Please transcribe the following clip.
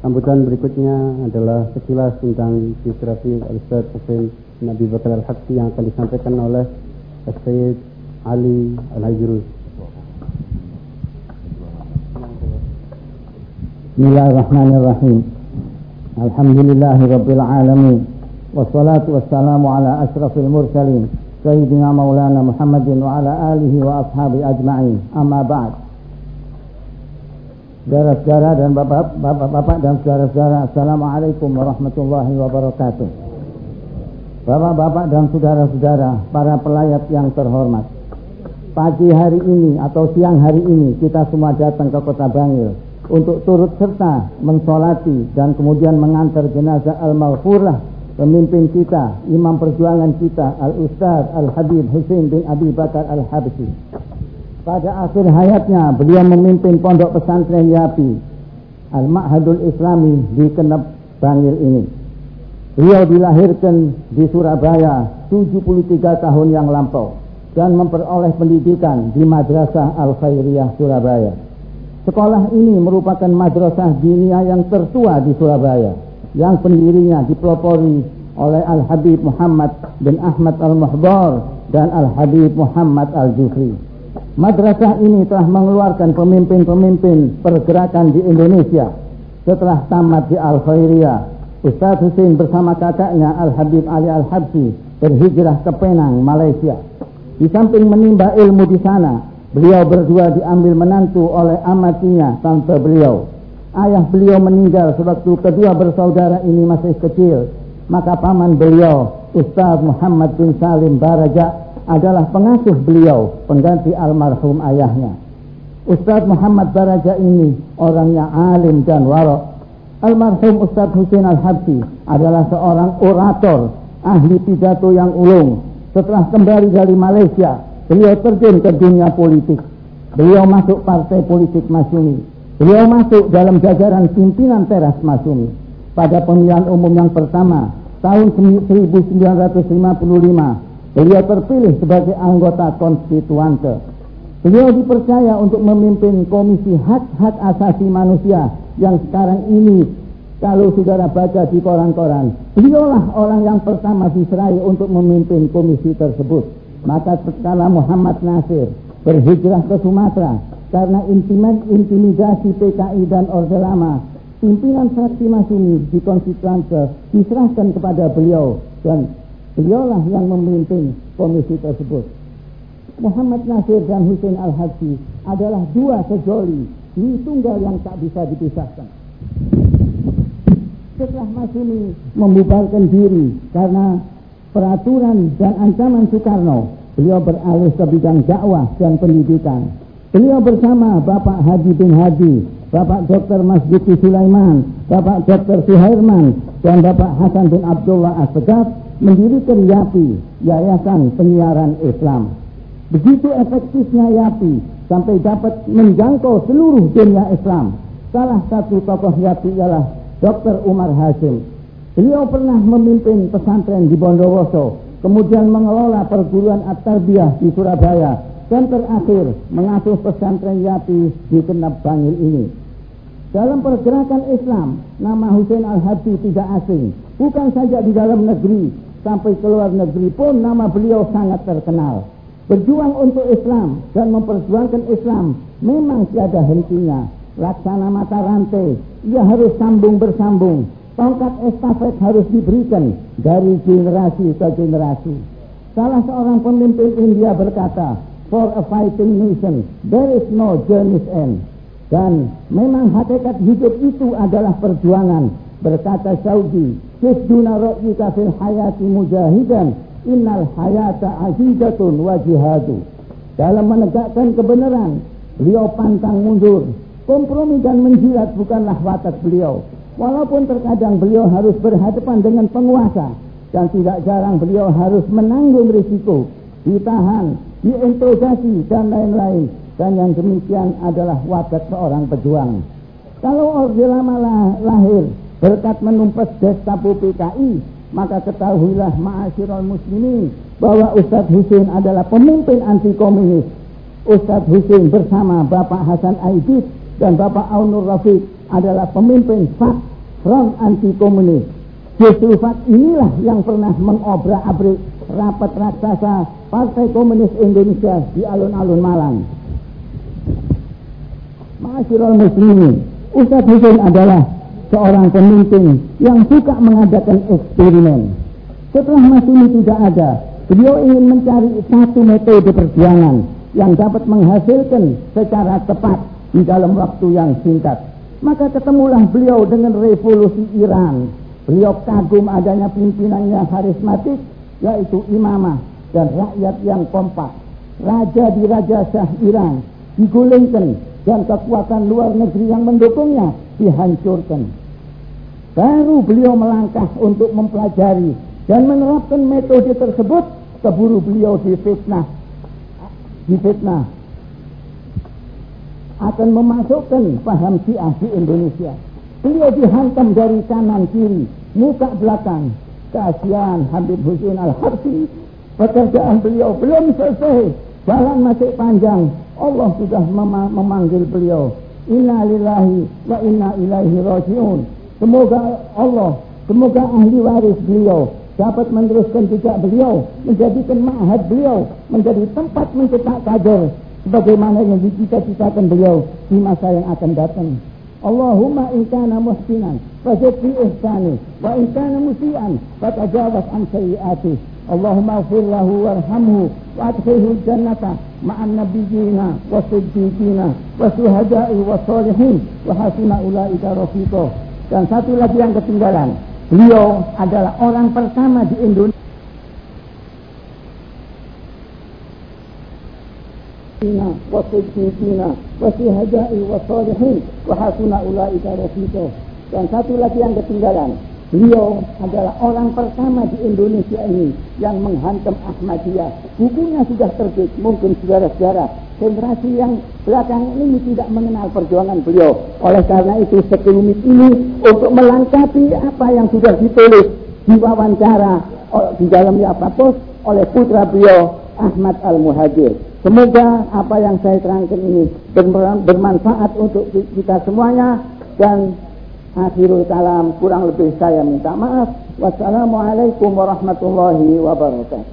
Sambutan berikutnya adalah sekilas tentang biografi Al-Ustaz Hussein Nabi Bakar Al-Habsi yang akan disampaikan oleh Sayyid Ali Al-Hajrus. Bismillahirrahmanirrahim. Alhamdulillahi Rabbil Alamin. Wassalatu wassalamu ala ashrafil mursalin. Muhammadin wa ala alihi wa ashabi ajma'in. Amma ba'd. Saudara-saudara dan bapak-bapak dan saudara-saudara, Assalamualaikum warahmatullahi wabarakatuh. Bapak-bapak dan saudara-saudara, para pelayat yang terhormat. Pagi hari ini atau siang hari ini kita semua datang ke kota Bangil untuk turut serta mensolati dan kemudian mengantar jenazah al-maghfurah pemimpin kita, imam perjuangan kita, Al-Ustaz Al-Habib Hussein bin Abi Bakar Al-Habsi. Pada akhir hayatnya, beliau memimpin pondok pesantren Yapi, Al-Ma'hadul Islami di Kenep Bangil ini. Beliau dilahirkan di Surabaya 73 tahun yang lampau dan memperoleh pendidikan di Madrasah Al-Khairiyah Surabaya. Sekolah ini merupakan madrasah dinia yang tertua di Surabaya yang pendirinya dipelopori oleh Al-Habib Muhammad bin Ahmad Al-Muhdar dan Al-Habib Muhammad Al-Jufri. Madrasah ini telah mengeluarkan pemimpin-pemimpin pergerakan di Indonesia. Setelah tamat di Al-Khairiyah, Ustaz Hussein bersama kakaknya Al-Habib Ali Al-Habsi berhijrah ke Penang, Malaysia. Di samping menimba ilmu di sana, beliau berdua diambil menantu oleh amatinya tante beliau ayah beliau meninggal sewaktu kedua bersaudara ini masih kecil. Maka paman beliau, Ustaz Muhammad bin Salim Baraja, adalah pengasuh beliau, pengganti almarhum ayahnya. Ustaz Muhammad Baraja ini orangnya alim dan warok. Almarhum Ustaz Hussein Al-Habsi adalah seorang orator, ahli pidato yang ulung. Setelah kembali dari Malaysia, beliau terjun ke dunia politik. Beliau masuk partai politik Masyumi Beliau masuk dalam jajaran pimpinan teras Masumi pada pemilihan umum yang pertama tahun 1955. Beliau terpilih sebagai anggota konstituante. Beliau dipercaya untuk memimpin Komisi Hak-Hak Asasi Manusia yang sekarang ini kalau saudara baca di koran-koran, beliaulah orang yang pertama diserai untuk memimpin komisi tersebut. Maka setelah Muhammad Nasir berhijrah ke Sumatera karena intimidasi PKI dan Orde Lama, pimpinan fraksi Masumi di Konstituante diserahkan kepada beliau dan beliaulah yang memimpin komisi tersebut. Muhammad Nasir dan Hussein Al-Haji adalah dua sejoli, dua tunggal yang tak bisa dipisahkan. Setelah Masumi membubarkan diri karena peraturan dan ancaman Soekarno, beliau beralih ke bidang dakwah dan pendidikan. Beliau bersama Bapak Haji bin Haji, Bapak Dr. Masjidi Sulaiman, Bapak Dr. Suhairman, dan Bapak Hasan bin Abdullah Asgaf mendirikan YAPI, Yayasan Penyiaran Islam. Begitu efektifnya YAPI sampai dapat menjangkau seluruh dunia Islam. Salah satu tokoh YAPI ialah Dr. Umar Hashim. Beliau pernah memimpin pesantren di Bondowoso, kemudian mengelola perguruan at-tarbiyah di Surabaya dan terakhir mengasuh pesantren Yati di Kenap Bangil ini. Dalam pergerakan Islam, nama Hussein Al-Habsi tidak asing. Bukan saja di dalam negeri, sampai ke luar negeri pun nama beliau sangat terkenal. Berjuang untuk Islam dan memperjuangkan Islam memang tiada hentinya. Laksana mata rantai, ia harus sambung bersambung. Tongkat estafet harus diberikan dari generasi ke generasi. Salah seorang pemimpin India berkata, for a fighting nation. There is no journey's end. Dan memang hakikat hidup itu adalah perjuangan. Berkata Saudi, Kisduna ro'yika fil hayati mujahidan, innal hayata azidatun wa jihadu. Dalam menegakkan kebenaran, beliau pantang mundur. Kompromi dan menjilat bukanlah watak beliau. Walaupun terkadang beliau harus berhadapan dengan penguasa, dan tidak jarang beliau harus menanggung risiko, ditahan, diinterogasi dan lain-lain. Dan yang demikian adalah watak seorang pejuang. Kalau Orde Lama lahir berkat menumpas Gestapo PKI, maka ketahuilah ma'asyiral muslimin bahwa Ustadz Hussein adalah pemimpin anti komunis Ustadz Husin bersama Bapak Hasan Aidit dan Bapak Aunur Rafiq adalah pemimpin FAK Front Anti Komunis. Justru FAK inilah yang pernah mengobrak-abrik rapat raksasa Partai Komunis Indonesia di alun-alun Malang. Masyurul Muslimin, Ustadz Husin adalah seorang pemimpin yang suka mengadakan eksperimen. Setelah Masuni tidak ada, beliau ingin mencari satu metode perjuangan yang dapat menghasilkan secara tepat di dalam waktu yang singkat. Maka ketemulah beliau dengan revolusi Iran. Beliau kagum adanya pimpinannya karismatik, yaitu imamah dan rakyat yang kompak. Raja di Raja Shah Iran digulingkan dan kekuatan luar negeri yang mendukungnya dihancurkan. Baru beliau melangkah untuk mempelajari dan menerapkan metode tersebut, keburu beliau difitnah difitnah akan memasukkan paham Syiah di Indonesia. Beliau dihantam dari kanan kiri, muka belakang. Kasihan Habib Husin Al-Harsi, pekerjaan beliau belum selesai, jalan masih panjang. Allah sudah mem memanggil beliau. Inna lillahi wa inna ilaihi rajiun. Semoga Allah, semoga ahli waris beliau dapat meneruskan jejak beliau, menjadikan ma'had beliau, menjadi tempat mencetak kader, sebagaimana yang dicita-citakan beliau di masa yang akan datang. Allahumma in kana muhsinan fazid fi ihsani wa in kana musian fatajawaz an sayyiati Allahumma ighfir lahu warhamhu wa adkhilhu jannata ma'an nabiyyina wa siddiqina wa syuhada'i wa salihin wa hasuna ulaika rafiqa dan satu lagi yang ketinggalan Beliau adalah orang pertama di Indonesia. Wasiddiqina wasihadai wasalihin wahasuna ulaika rafiqa dan satu lagi yang ketinggalan. Beliau adalah orang pertama di Indonesia ini yang menghantam Ahmadiyah. Bukunya sudah terbit mungkin saudara-saudara. Generasi yang belakang ini tidak mengenal perjuangan beliau. Oleh karena itu sekelumit ini untuk melengkapi apa yang sudah ditulis di wawancara di dalam Yafatos oleh putra beliau Ahmad Al-Muhajir. Semoga apa yang saya terangkan ini bermanfaat untuk kita semuanya dan akhirul kalam kurang lebih saya minta maaf. Wassalamualaikum warahmatullahi wabarakatuh.